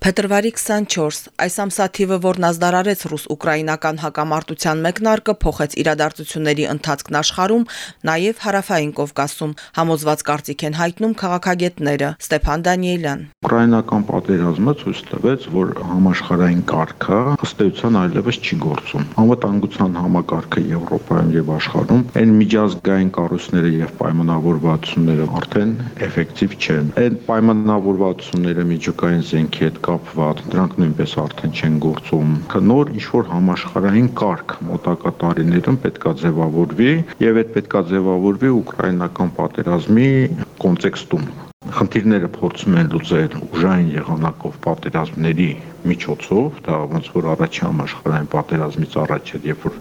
Փետրվարի 24 այս ամսա թիվը, որն ազդարարեց ռուս-ուկրաինական հակամարտության մեկնարկը, փոխեց իրադարձությունների ընթացքն աշխարհում, նաև հարավային Կովկասում, համոզված կարծիք են հայտնում քաղաքագետները։ Ստեփան Դանիելյան։ Ուկրաինական պատերազմը ցույց տվեց, որ համաշխարհային կարգը ըստ էության այլևս չի գործում։ Անվտանգության համակարգը Եվրոպայում եւ աշխարհում այն միջազգային կառույցները եւ պայմանավորվածությունները արդեն էֆեկտիվ չեն։ Այդ պայմանավորվածությունները միջուկային զենքի հետ կապված, դրանք նույնպես արդեն չեն գործում։ Նոր ինչ որ համաշխարհային կարգ մոտակա տարիներում պետքա ձևավորվի եւ այդ պետքա ձևավորվի ուկրաինական պատերազմի կոնտեքստում խնդիրները փորձում են լուծել ուժային եղանակով պատերազմների միջոցով, դա ոնց որ առաջի համաշխարհային պատերազմից առաջ էր, երբ որ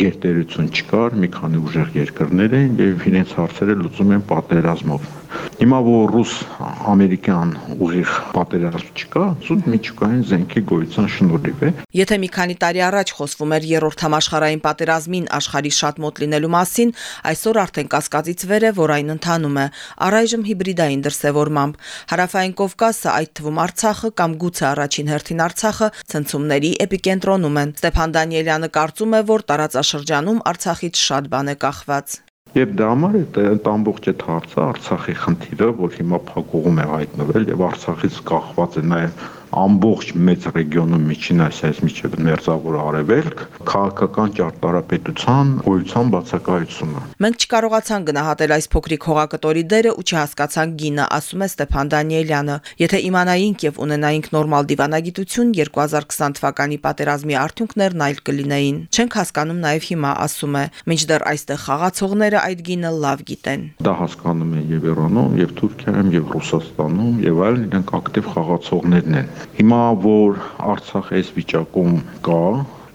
գերտերություն չկար, մի քանի ուժեղ երկրներ էին եւ իրենց հարցերը լուծում են պատերազմով։ Հիմա որ ռուս-ամերիկյան ուղիղ պատերազմ չկա, զուտ միջուկային զենքի գոյության շնորհիվ է։ Եթե մի քանի տարի առաջ խոսվում էր երրորդ համաշխարհային պատերազմին աշխարհի շատ մոտ լինելու մասին, այսօր արդեն կասկածից վեր է, որ այն ընթանում է։ Առայժմ հիբրիդային դրսևորմամբ հարավային Կովկասը, այդ թվում Արցախը կամ գուցե առաջին հերթին Արցախը ցնցումների էպիկենտրոնում են։ Ստեփան Դանիելյանը կարծում է, որ տարածաշրջանում Արցախից շատ բան է կախված։ Եվ դա համար այդ ամբողջ այդ հարցը Արցախի խնդիրը, որ հիմա փակուղում է հայտնվել եւ Արցախից կախված է նաեւ ամբողջ մեծ ռեգիոնում Միջին Ասիայից միջև Մերձավոր Արևելք քաղաքական ճարտարապետության գոյության բացակայությունը։ Մենք չկարողացանք գնահատել այս փոքրիկ հողակտորի դերը ու չհասկացանք գինը, ասում է Ստեփան Դանիելյանը։ Եթե իմանայինք եւ ունենայինք նորմալ դիվանագիտություն 2020 թվականի պատերազմի արդյունքներն այլ կլինեին։ Չենք հասկանում նաեւ հիմա, ասում է, մինչդեռ այստեղ խաղացողները այդ գինը լավ գիտեն։ Դա հասկանում են եւ Իրանում, եւ Թուրքիայում, եւ Ռուսաստանում, եւ այլն իրենք ակտիվ խաղացողներն են։ Հիմա որ Արցախ այս վիճակում կա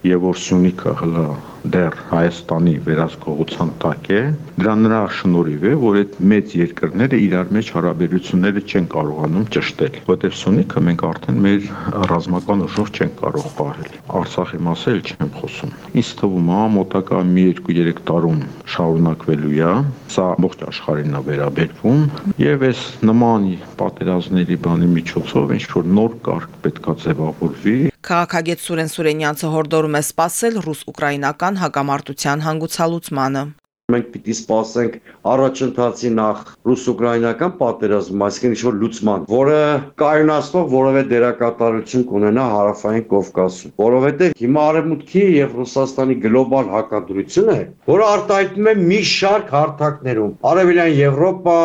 եւ որ Սյունիքը հլա դեռ Հայաստանի վերահսկողության տակ է, դրա նրա շնորհիվ է, որ այդ մեծ երկրները իրար մեջ հարաբերությունները չեն կարողանում ճշտել, որտեղ Սյունիքը մենք արդեն մեր ռազմական ուժով չենք կարող պահել։ Արցախի մասը էլ չեմ խոսում։ Ինձ թվում է մոտակա 1-2-3 տարում շարունակվելու է, սա ամբողջ աշխարհին է վերաբերվում եւ այս նման պատերազմների բանի միջոցով ինչ որ նոր կարգ պետքա ձևավորվի Քաղաքագետ Սուրեն Սուրենյանցը հորդորում է սпасել ռուս-ուկրաինական հակամարտության հանգուցալուծմանը մենք պիտի սպասենք առաջընթացի նախ ռուս-ուկրաինական պատերազմ, այսինքն ինչ որ լուծման, որը կայունացնող որևէ դերակատարություն կունենա հարավային Կովկասում, որովհետև հիմա արևմուտքի եւ Ռուսաստանի գլոբալ հակադրությունը, որը արտահայտվում է մի շարք հարթակներում, արևելյան Եվրոպա,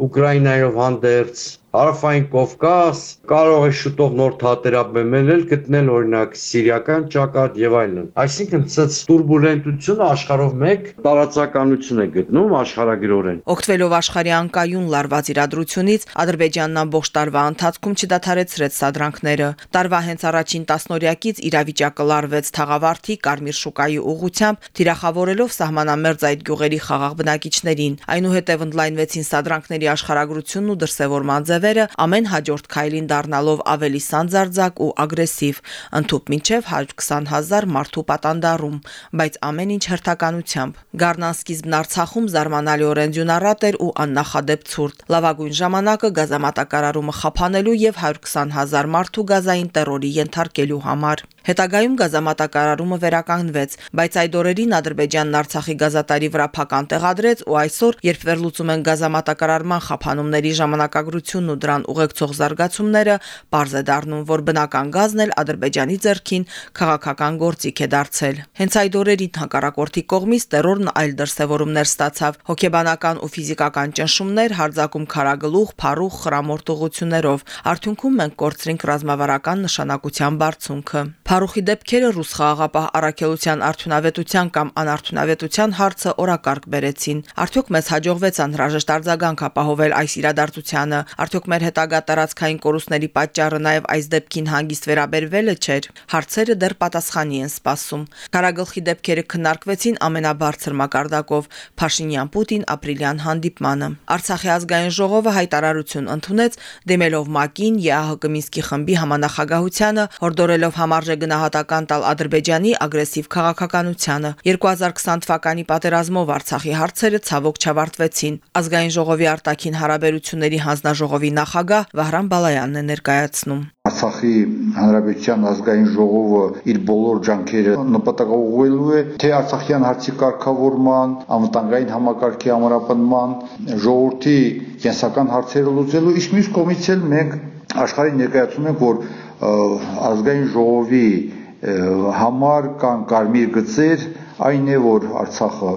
Ուկրաինայով հանդերձ, Հարավային Կովկաս, կարող է շուտով նոր թատերաբեմել էլ գտնել օրինակ Սիրիական ճակատ եւ այլն։ Այսինքն ցած турբուլենտությունը աշխարհով մեկ տարածականություն է գտնում աշխարհագրորեն։ Օգտվելով աշխարհի անկայուն լարված իրադրությունից Ադրբեջանն ամբողջ տարվա ընթացքում չդադարեցրեց սադրանքները։ Տարվա հենց առաջին 10-նորյակից իրավիճակը լարվեց թաղավարտի Կարմիր շուկայի ուղությամբ, թիրախավորելով սահմանամերձ այդ գյուղերի խաղաղ բնակիչներին։ Այնուհետև ընդլայնվեցին սադրանքների աշխարհագրությունն ու դրսևորման ձևերը ամեն հաջորդ քայլին դառնալով ավելի սանձարձակ ու ագրեսիվ, ընդཐུպ մինչև 120000 մարդու պատանդառում, բայց ամեն ինչ հերթականությամբ։ Գառնան սկիզբն Արցախում զարմանալիորեն դյունառատ էր ու աննախադեպ ցուրտ։ Լավագույն ժամանակը գազամատակարարումը խափանելու եւ 120000 մարդու գազային terrorի ենթարկելու համար։ Հետագայում գազամատակարարումը վերականգնվեց, բայց այդ օրերին Ադրբեջանն Արցախի գազատարի վրա փական տեղադրեց ու այսօր, երբ վերլուծում են գազամատակարարման խափանումների ժամանակագրությունն ու դրան ուղեկցող զարգացումները, པարզ է դառնում, որ բնական գազն էլ Ադրբեջանի ձեռքին քաղաքական գործիք է դարձել։ Հենց այդ օրերին հակառակորդի կողմից terrorն այլ դրսևորումներ ստացավ՝ հոգեբանական ու ֆիզիկական ճնշումներ, հարձակում քարագլուխ, փառուխ, խրամորտողություններով։ Արդյունքում մենք կորցրինք ռազմավարական նշանակության բարձունքը։ Փառուխի դեպքերը ռուս խաղաղապահ առաքելության արդյունավետության կամ անարդյունավետության հարցը օրակարգ բերեցին։ Արդյոք մեզ հաջողվեց անհրաժեշտ արձագանք ապահովել այս իրադարձությանը։ Արդյոք մեր հետագա տարածքային կորուստների պատճառը նաև այս դեպքին հանգիստ վերաբերվելը չէր։ Հարցերը դեռ պատասխանի են սպասում։ Կարագլխի դեպքերը քննարկվեցին ամենաբարձր մակարդակով Փաշինյան-Պուտին ապրիլյան հանդիպմանը։ Արցախի ազգային ժողովը հայտարարություն ընդունեց դեմելով ՄԱԿ-ին, ԵԱՀԿ Մինսկի խմբի համանախագահությանը, հորդորելով համարժեք գնահատական տալ Ադրբեջանի ագրեսիվ քաղաքականությանը։ 2020 թվականի պատերազմով Արցախի հարցերը ցավոք չավարտվեցին։ Ազգային ժողովի արտաքին հարաբերությունների հանձնաժողովի նախագահ Վահրամ Բալայանն է ներկայացնում։ Արցախի Հանրապետության ազգային ժողովը իր բոլոր ջանքերը նպատակաուղղելու է թե Արցախյան հարցի կարգավորման, անվտանգային համակարգի ամրապնման, ժողովրդի կենսական հարցերը լուծելու, իսկ մյուս կողմից էլ մենք աշխարհին ներկայացնում ենք, որ ազգային ժողովի համար կան կարմիր գծեր, այն է, որ Արցախը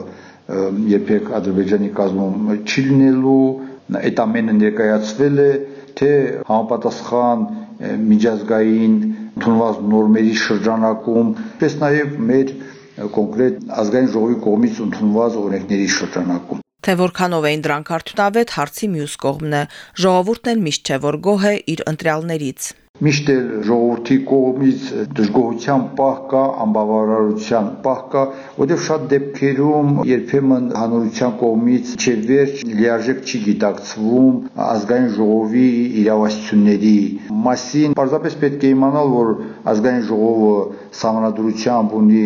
երբեք Ադրբեջանի կազմում չի լինելու, այդ ամենը ներկայացվել է, թե համապատասխան միջազգային ընդունված նորմերի շրջանակում, պես նաև մեր կոնկրետ ազգային ժողովի կողմից ընդունված օրենքների շրջանակում թե որքանով էին դրանք արդյունավետ հարցի մյուս կողմն է ժողովուրդն էլ միշտ չէ որ գոհ է իր ընտրյալներից Միշտ էլ ժողովրդի կողմից դժգոհության պահ կա, անբավարարության պահ կա, որտեղ շատ դեպքերում երբեմն հանրության կողմից չէ վերջ լիարժեք չի գիտակցվում ազգային ժողովի իրավասությունների մասին։ Պարզապես պետք է իմանալ, որ ազգային ժողովը համանadrությամբ ունի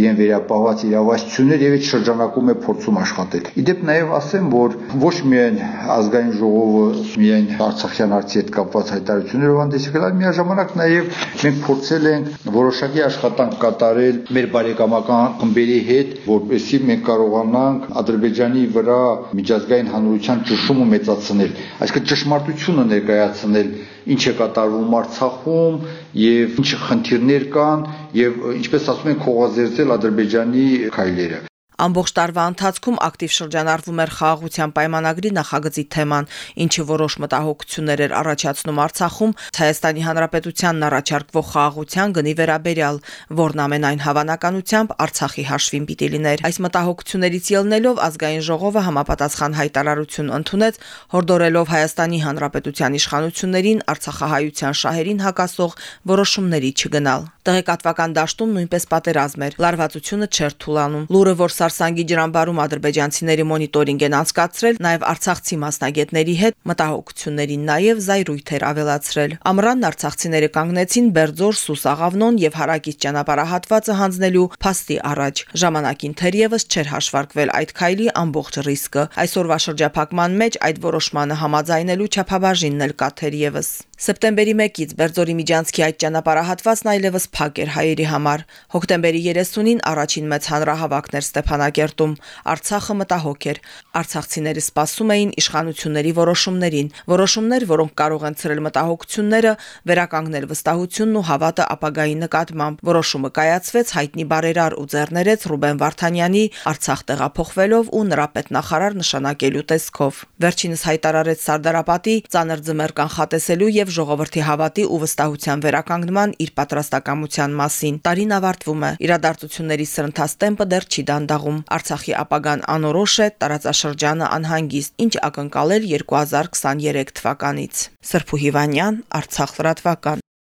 իրեն վերապահված իրավասություններ եւ այդ շրջանակում է փորձում աշխատել։ Իդեպ նաեւ ասեմ, որ ոչ միայն ազգային ժողովը միայն Արցախյան հարցի հետ կապված հայտարարություններով հանդես եկել, այլ միաժամանակ նաև մենք փորձել ենք որոշակի աշխատանք կատարել մեր բարեկամական խմբերի հետ, որպեսզի մենք կարողանանք Ադրբեջանի վրա միջազգային հանրության ճնշումը մեծացնել, այսինքն ճշմարտությունը ներկայացնել ինչ է կատարվում Արցախում եւ ինչ խնդիրներ կան եւ ինչպես ասում են խողազերծել Ադրբեջանի քայլերը Ամբողջ տարվա ընթացքում ակտիվ շրջանառվում էր խաղաղության պայմանագրի նախագծի թեման, ինչը որոշ մտահոգություններ էր առաջացնում Արցախում Հայաստանի Հանրապետությանն առաջարկվող խաղաղության գնի վերաբերյալ, որն ամենայն հավանականությամբ Արցախի հաշվին պիտի լիներ։ Այս մտահոգություններից ելնելով ազգային ժողովը համապատասխան հայտարարություն ընդունեց, հորդորելով Հայաստանի Հանրապետության իշխանություններին Արցախահայության շահերին հակասող որոշումների չգնալ։ Տեղեկատվական դաշտում նույնպես պատերազմ էր։ Լարվածությունը չէր թուլանում։ Լուրը, որ Սարսանգի ջրամբարում ադրբեջանցիների մոնիտորինգ են անցկացրել, նաև արցախցի մասնագետների հետ մտահոգություններին նաև զայրույթեր ավելացրել։ Ամռանն արցախցիները կանգնեցին Բերձոր, Սուսաղավնոն եւ հարակից ճանապարհահատվածը հանձնելու փաստի առաջ։ Ժամանակին թերևս չէր հաշվարկվել այդ քայլի ամբողջ ռիսկը։ Այսօրվա շրջափակման մեջ այդ որոշմանը համաձայնելու չափաբաժինն էլ կա թերևս։ Սեպտեմբերի 1-ից Բերձորի Միջանցքի այդ ճանապարհահատվածն այլևս փակ էր հայերի համար։ Հոկտեմբերի 30-ին առաջին մեծ հանրահավաքն էր Ստեփան Ստեփանակերտում Արցախը մտահոգ էր։ Արցախցիները սպասում էին իշխանությունների որոշումներին, որոշումներ, որոնք կարող են ցրել մտահոգությունները, վերականգնել վստահությունն ու հավատը ապագայի նկատմամբ։ Որոշումը կայացվեց հայտնի բարերար ու ձեռներեց Ռուբեն Վարդանյանի Արցախ տեղափոխվելով ու նրա պետնախարար նշանակելու տեսքով։ Վերջինս հայտարարեց Սարդարապետի ծանր ձմեռ կանխատեսելու եւ ժողովրդի հավատի ու վստահության վերականգնման իր պատրաստակամության մասին։ Տարին ավարտվում է։ Իրադարձությունների սրընթաց տեմպը դեռ չի դանդաղ խաղում։ Արցախի ապագան անորոշ է, տարածաշրջանը անհանգիստ, ինչ ակնկալել 2023 թվականից։ Սրփու Հիվանյան, Արցախ լրատվական։